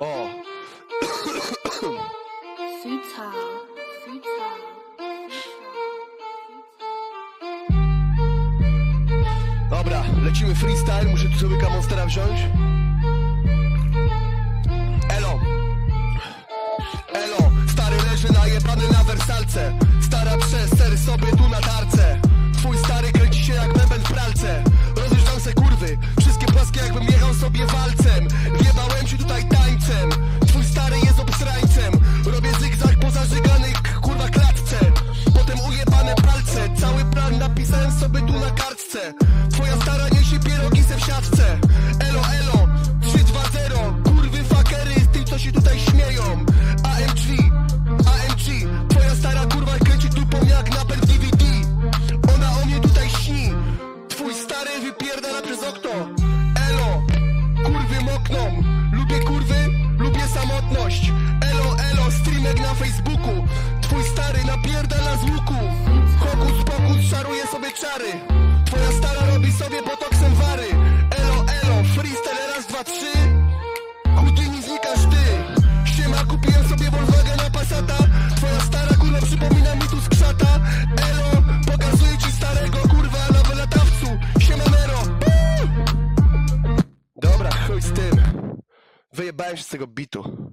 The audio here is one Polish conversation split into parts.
O, dobra, lecimy freestyle, muszę tu sobie monstera wziąć. Elo. Elo, stary leży najebany na wersalce. Stara przeser sobie tu na tarce. Twój stary kręci się jak bęben w pralce jakbym jechał sobie walcem. Wjebałem ci tutaj tańcem na Twój stary napierdala z łuku. Hokus pokus szaruje sobie czary. Twoja stara robi sobie botoksem wary. Elo, elo, freestyle raz, dwa, trzy. Houdini znikasz ty. Siema, kupiłem sobie Volkswagena Passata. Twoja stara kurwa przypomina mi tu skrzata Elo, pokazuję ci starego kurwa na wylatawcu. Siema Nero. Dobra, chuj z tym. Wyjebałem się z tego bitu.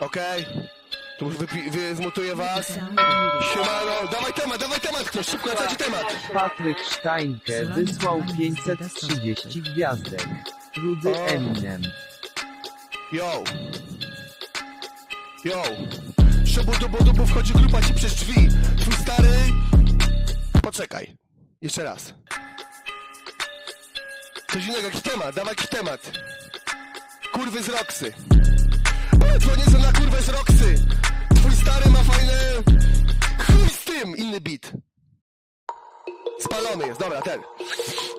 Okej Tu już wypi- wy- zmutuję was Siemano, dawaj temat, dawaj temat ktoś, szybko lecicie temat Patryk Sztańkę wysłał 530 gwiazdek. Rudy O. Eminem. Yo. Yo. Szobu dubu dubu wchodzi grupa ci przez drzwi. Twój stary... Poczekaj. Jeszcze raz. Coś innego, jakiś temat, dawaj jakiś temat. Kurwy z Roxy. Są na kurwę z Roxy. Twój stary ma fajne... Chuj z tym, inny beat. Spalony jest, dobra, ten.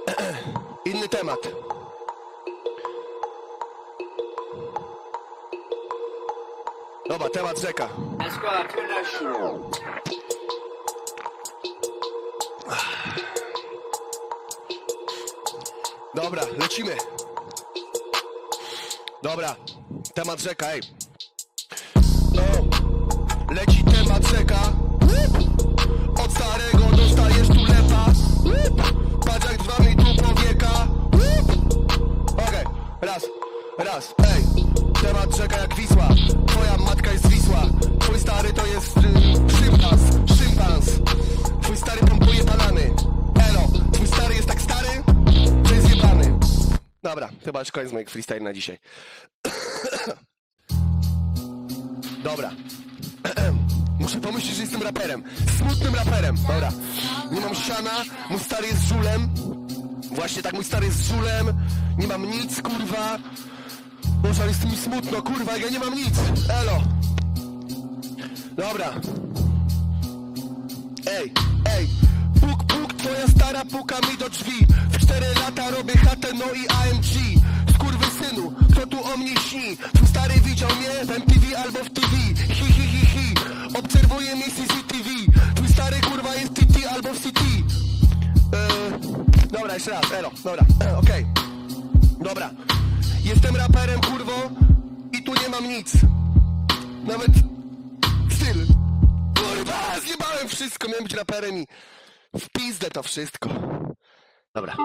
Inny temat. Dobra, temat rzeka. Dobra, lecimy. Dobra, temat rzeka, ej. Leci temat rzeka. Łup! Od starego dostajesz tu lepa. Patrz jak drzwami tu powieka. Okej, raz, raz, ej Temat rzeka jak Wisła Twoja matka jest Wisła Twój stary to jest y, szympans Szympans Twój stary pompuje banany Elo, twój stary jest tak stary Że jest jebany Dobra, chyba już koniec moich freestyle na dzisiaj Dobra Muszę pomyśleć, że jestem raperem. Smutnym raperem, dobra. Nie mam siana, mój stary jest żulem. Właśnie tak, mój stary jest żulem. Nie mam nic, kurwa. Boże, ale jest mi smutno, kurwa, ja nie mam nic. Elo. Dobra. Ej, ej. Puk, puk, twoja stara puka mi do drzwi. W cztery lata robię chatę, no i AMG Skurwy synu, kto tu o mnie śni? Twój stary widział mnie w MTV albo w TV jeszcze raz, elo, dobra, e, okej. Dobra. Jestem raperem, kurwo I tu nie mam nic. Nawet styl. Kurwa, zjebałem wszystko Miałem być raperem i w pizdę to wszystko. Dobra.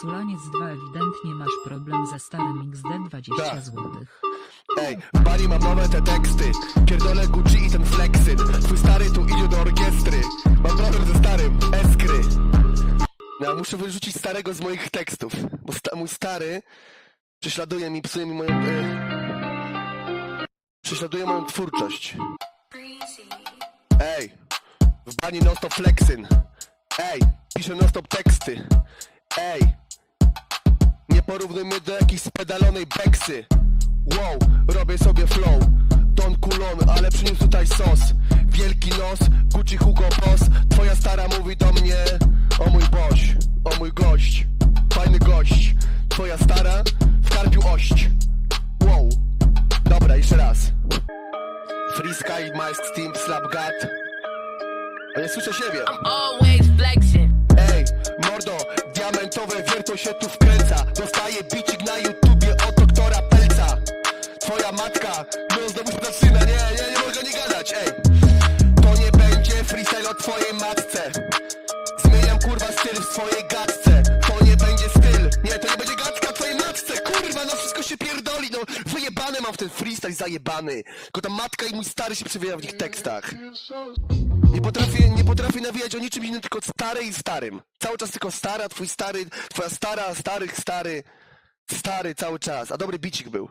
Sulaniec 2 ewidentnie masz problem ze starym XD 20 Tak. złotych. Ej, w bani mam nowe te teksty muszę wyrzucić starego z moich tekstów Bo sta mój stary Prześladuje mi, psuje mi moją e, Prześladuje moją twórczość. Ej, w bani non stop flexyn Ej, piszę non stop teksty. Ej, nie porównuj mnie do jakiejś spedalonej beksy. Wow, robię sobie flow. Don Kulon, ale przyniósł tutaj sos. Wielki nos, Gucci Hugo Boss. Twoja stara mówi do mnie o mój boś, o mój gość Fajny gość. Twoja stara w karpiu ość. Wow. Dobra, jeszcze raz. Free Sky, Mask, Steam, Slap, Gat. A nie słyszę siebie. I'm always flexing. Ej, mordo, diamentowe wiertło się tu wkręca. Dostaję bicik na YouTubie od doktora Pelca. Twoja matka, no znowu zaczyna, nie, nie kurwa styl w swojej gadce. To nie będzie styl, nie to nie będzie gadka twojej matce Kurwa no wszystko się pierdoli, no. Wyjebane mam w ten freestyle zajebany. Tylko ta matka i mój stary się przewija w nich tekstach. Nie potrafię, nie potrafię nawijać o niczym innym, tylko stary i starym. Cały czas tylko stara, twój stary, twoja stara, starych, stary. Stary cały czas, a dobry bicik był.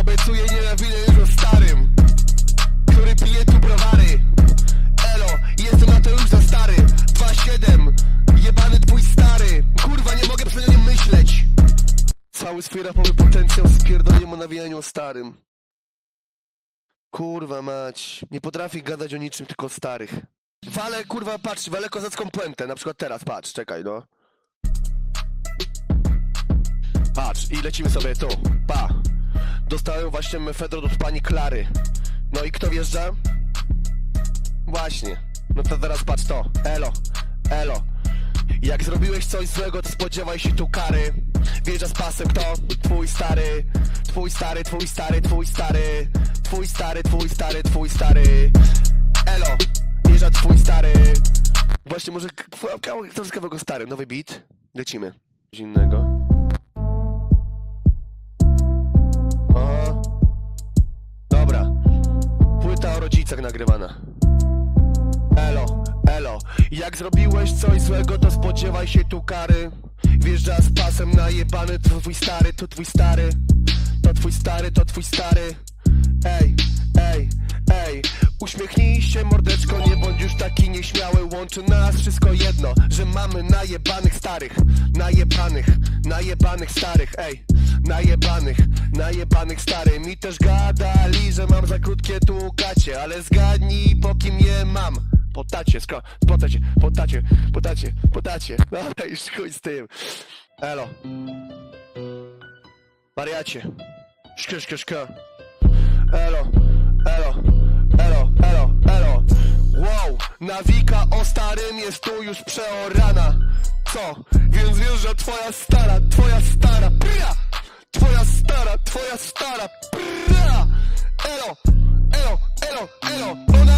Obiecuję nienawidzę jego starym Który pije tu browary jestem na to już za stary. 2-7, jebany twój stary. Kurwa, nie mogę przed nim myśleć. Cały swój rapowy potencjał spierdolę mu nawijaniu o starym. Kurwa mać, nie potrafi gadać o niczym, tylko o starych. Wale, kurwa, patrz, walę kozacką puentę, na przykład teraz, patrz, czekaj, no. Patrz, i lecimy sobie tu, pa. Dostałem właśnie mefedron od pani Klary. No i kto wjeżdża? Właśnie. No to teraz patrz to. Elo, elo. Jak zrobiłeś coś złego, to spodziewaj się tu kary. Wjeżdża z pasem kto? Twój stary. Twój stary, twój stary, twój stary. Twój stary, twój stary, twój stary. Elo, wjeżdża twój stary. Właśnie może k- k- k- troszkę go stary. Nowy beat. Lecimy. Coś innego. Aha. Dobra. Płyta o rodzicach nagrywana. Jak zrobiłeś coś złego, to spodziewaj się tu kary. Wjeżdża z pasem najebany, to twój stary, to twój stary. To twój stary, to twój stary. Ej, ej, ej. Uśmiechnij się mordeczko, nie bądź już taki nieśmiały Łączy nas wszystko jedno, że mamy najebanych starych Najebanych, najebanych starych, ej Najebanych, najebanych starych Mi też gadali, że mam za krótkie tu gacie Ale zgadnij po kim je mam po tacie, sko, po tacie, po tacie, po tacie, po tacie Dobra, już chuj z tym. Elo. Wariacie. Szka, szka, szka Elo, elo, elo, elo, elo. Wow, nawika o starym jest tu już przeorana. Co? Więc wiesz, że twoja stara, twoja stara, pria Twoja stara, twoja stara, pria Elo, elo, elo, elo. Ona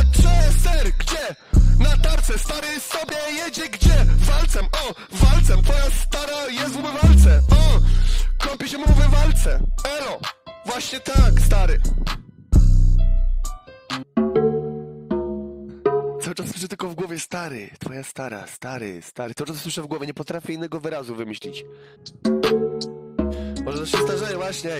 ser, gdzie? Na tarce, stary sobie jedzie gdzie? Walcem, o, walcem Twoja stara jest w umywalce, o Kąpie się mu w walce, elo Właśnie tak, stary Cały czas słyszę tylko w głowie stary, twoja stara, stary, stary. Cały czas słyszę w głowie, nie potrafię innego wyrazu wymyślić. Może to się starzeje właśnie.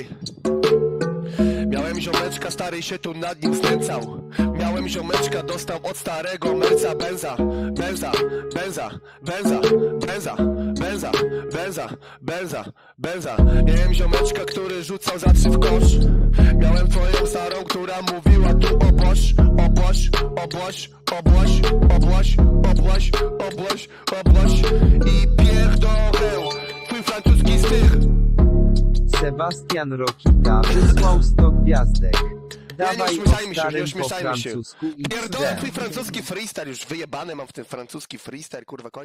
Miałem ziomeczka, stary się tu nad nim znęcał Miałem ziomeczka, dostał od starego merca benza. Benza, benza, benza, benza, benza, benza, benza, benza. Miałem ziomeczka, który rzucał za trzy w kosz. Miałem twoją starą, która mówiła tu obłoś, obłoś, obłoś, obłoś, obłoś, obłoś, obłoś, obłoś I pierdolę, twój francuski styl. Sebastian Rokita wysłał 100 gwiazdek. Nie o ośmieszajmy się, nie po ośmieszajmy się. francusku Pierdolę twój francuski freestyle, już wyjebany mam w tym francuski freestyle, kurwa, koń.